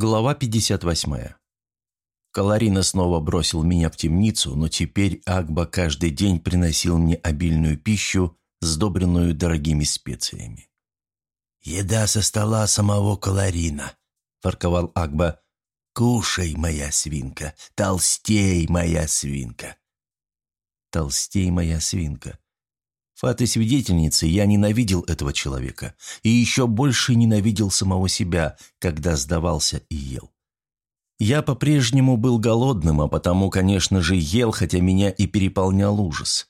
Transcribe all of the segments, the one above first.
Глава 58. Каларина снова бросил меня в темницу, но теперь Агба каждый день приносил мне обильную пищу, сдобренную дорогими специями. «Еда со стола самого Каларина», — ворковал Агба. «Кушай, моя свинка, толстей, моя свинка». «Толстей, моя свинка». Фаты свидетельницы, я ненавидел этого человека и еще больше ненавидел самого себя, когда сдавался и ел. Я по-прежнему был голодным, а потому, конечно же, ел, хотя меня и переполнял ужас.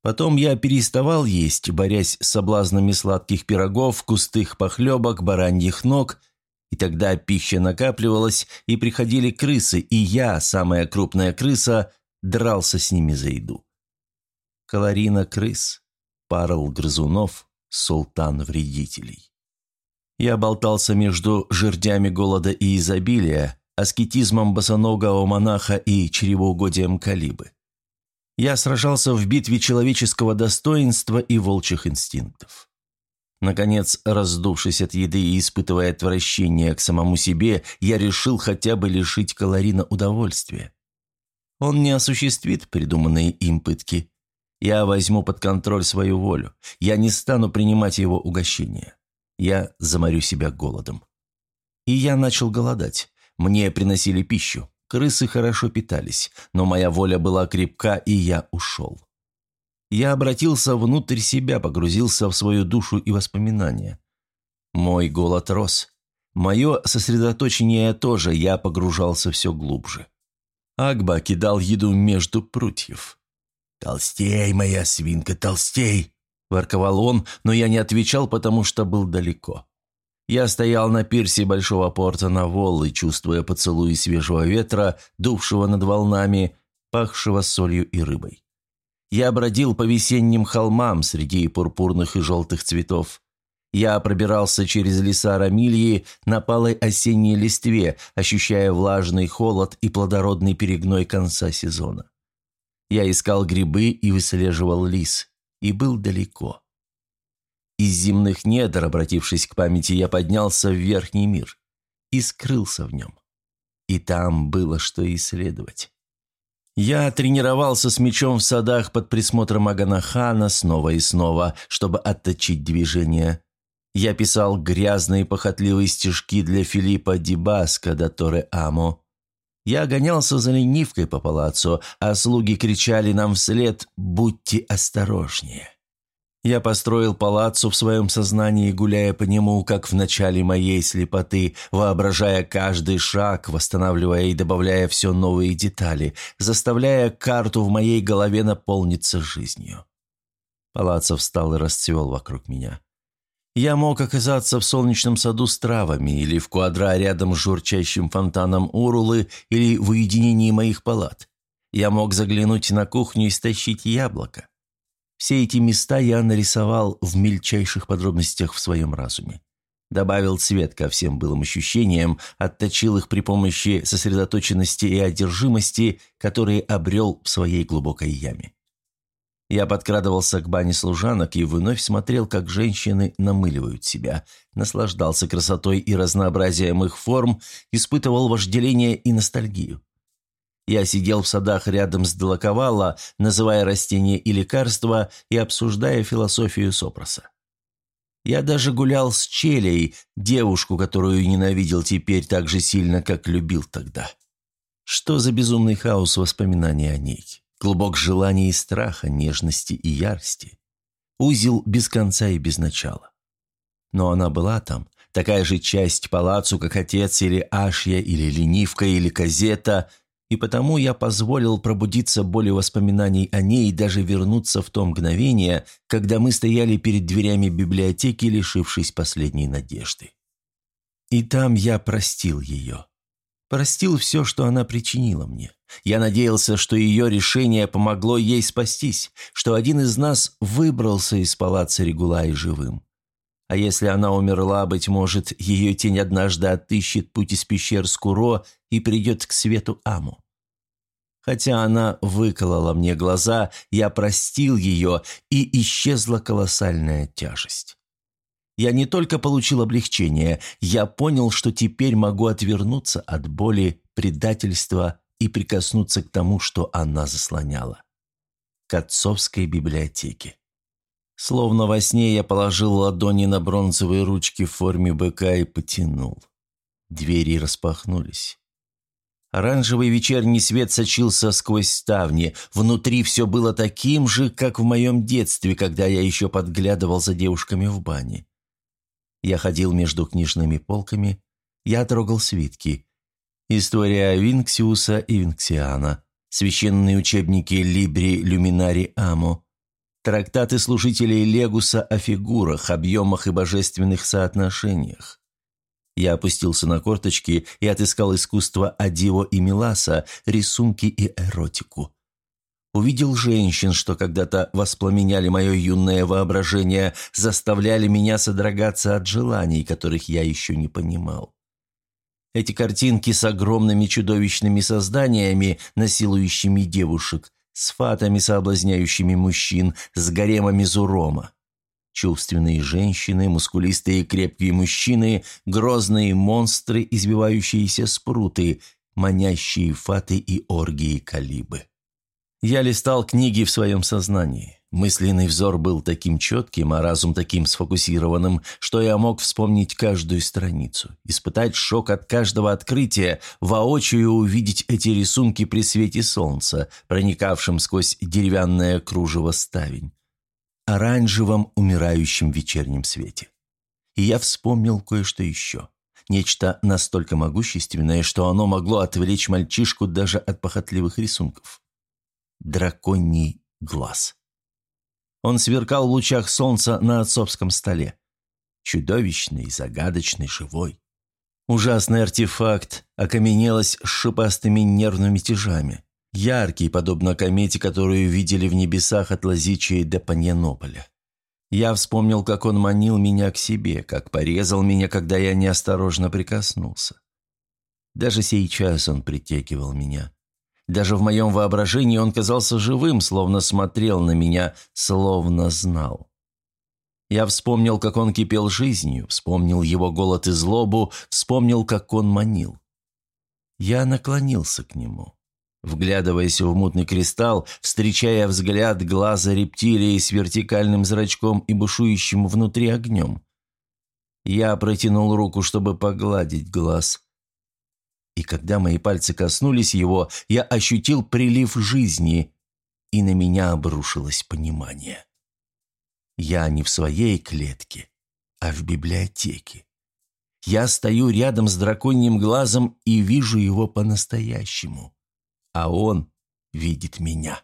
Потом я переставал есть, борясь с соблазнами сладких пирогов, кустых похлебок, бараньих ног, и тогда пища накапливалась, и приходили крысы, и я, самая крупная крыса, дрался с ними за еду. Калорина крыс. Парл грызунов, султан вредителей. Я болтался между жердями голода и изобилия, аскетизмом босоногого монаха и чревоугодием калибы. Я сражался в битве человеческого достоинства и волчьих инстинктов. Наконец, раздувшись от еды и испытывая отвращение к самому себе, я решил хотя бы лишить Калорина удовольствия. Он не осуществит придуманные им пытки, я возьму под контроль свою волю. Я не стану принимать его угощения. Я заморю себя голодом. И я начал голодать. Мне приносили пищу. Крысы хорошо питались, но моя воля была крепка, и я ушел. Я обратился внутрь себя, погрузился в свою душу и воспоминания. Мой голод рос. Мое сосредоточение тоже, я погружался все глубже. Агба кидал еду между прутьев. «Толстей, моя свинка, толстей!» – ворковал он, но я не отвечал, потому что был далеко. Я стоял на пирсе большого порта на Воллы, чувствуя поцелуи свежего ветра, дувшего над волнами, пахшего солью и рыбой. Я бродил по весенним холмам среди пурпурных и желтых цветов. Я пробирался через леса Рамильи на палой осенней листве, ощущая влажный холод и плодородный перегной конца сезона. Я искал грибы и выслеживал лис, и был далеко. Из земных недр, обратившись к памяти, я поднялся в верхний мир и скрылся в нем. И там было что исследовать. Я тренировался с мечом в садах под присмотром Аганахана снова и снова, чтобы отточить движение. Я писал грязные похотливые стишки для Филиппа Дибаска да Торе Амо. Я гонялся за ленивкой по палаццо, а слуги кричали нам вслед «Будьте осторожнее». Я построил палаццо в своем сознании, гуляя по нему, как в начале моей слепоты, воображая каждый шаг, восстанавливая и добавляя все новые детали, заставляя карту в моей голове наполниться жизнью. Палаццо встал и расцвел вокруг меня. Я мог оказаться в солнечном саду с травами, или в квадра рядом с журчащим фонтаном Урулы, или в уединении моих палат. Я мог заглянуть на кухню и стащить яблоко. Все эти места я нарисовал в мельчайших подробностях в своем разуме. Добавил цвет ко всем былым ощущениям, отточил их при помощи сосредоточенности и одержимости, которые обрел в своей глубокой яме. Я подкрадывался к бане служанок и вновь смотрел, как женщины намыливают себя, наслаждался красотой и разнообразием их форм, испытывал вожделение и ностальгию. Я сидел в садах рядом с Делаковала, называя растения и лекарства и обсуждая философию Сопроса. Я даже гулял с Челей, девушку, которую ненавидел теперь так же сильно, как любил тогда. Что за безумный хаос воспоминаний о ней? Клубок желаний и страха, нежности и ярости. Узел без конца и без начала. Но она была там, такая же часть палацу, как отец или Ашья, или Ленивка, или Казета, и потому я позволил пробудиться более воспоминаний о ней и даже вернуться в то мгновение, когда мы стояли перед дверями библиотеки, лишившись последней надежды. И там я простил ее. Простил все, что она причинила мне. Я надеялся, что ее решение помогло ей спастись, что один из нас выбрался из палаца Регулаи живым. А если она умерла, быть может, ее тень однажды отыщет путь из пещер Скуро и придет к свету Аму. Хотя она выколола мне глаза, я простил ее, и исчезла колоссальная тяжесть. Я не только получил облегчение, я понял, что теперь могу отвернуться от боли, предательства и прикоснуться к тому, что она заслоняла. К отцовской библиотеке. Словно во сне я положил ладони на бронзовые ручки в форме быка и потянул. Двери распахнулись. Оранжевый вечерний свет сочился сквозь ставни. Внутри все было таким же, как в моем детстве, когда я еще подглядывал за девушками в бане. Я ходил между книжными полками, я трогал свитки. История Винксиуса и Винксиана, священные учебники Либри Люминари Амо, трактаты служителей Легуса о фигурах, объемах и божественных соотношениях. Я опустился на корточки и отыскал искусство Адио и Миласа, рисунки и эротику. Увидел женщин, что когда-то воспламеняли мое юное воображение, заставляли меня содрогаться от желаний, которых я еще не понимал. Эти картинки с огромными чудовищными созданиями, насилующими девушек, с фатами, соблазняющими мужчин, с гаремами Зурома. Чувственные женщины, мускулистые крепкие мужчины, грозные монстры, избивающиеся спруты, манящие фаты и оргии калибы. Я листал книги в своем сознании. Мысленный взор был таким четким, а разум таким сфокусированным, что я мог вспомнить каждую страницу, испытать шок от каждого открытия, воочию увидеть эти рисунки при свете солнца, проникавшем сквозь деревянное кружево ставень, оранжевом умирающем вечернем свете. И я вспомнил кое-что еще. Нечто настолько могущественное, что оно могло отвлечь мальчишку даже от похотливых рисунков драконий глаз. Он сверкал в лучах солнца на отцовском столе. Чудовищный, загадочный, живой. Ужасный артефакт, окаменелась с шипастыми нервными тяжами. Яркий, подобно комете, которую видели в небесах от Лазичии до Паньянополя. Я вспомнил, как он манил меня к себе, как порезал меня, когда я неосторожно прикоснулся. Даже сейчас он притягивал меня. Даже в моем воображении он казался живым, словно смотрел на меня, словно знал. Я вспомнил, как он кипел жизнью, вспомнил его голод и злобу, вспомнил, как он манил. Я наклонился к нему, вглядываясь в мутный кристалл, встречая взгляд глаза рептилии с вертикальным зрачком и бушующим внутри огнем. Я протянул руку, чтобы погладить глаз – и когда мои пальцы коснулись его, я ощутил прилив жизни, и на меня обрушилось понимание. Я не в своей клетке, а в библиотеке. Я стою рядом с драконьим глазом и вижу его по-настоящему, а он видит меня.